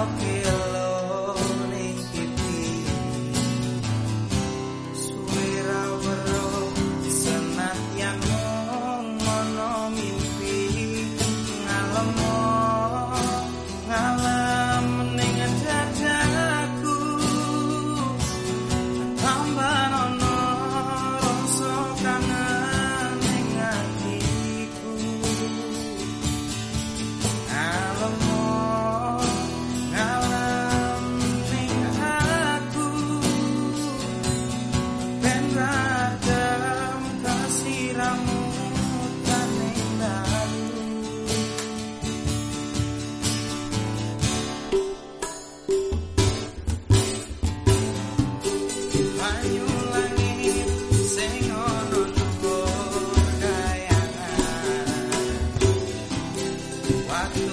walking Why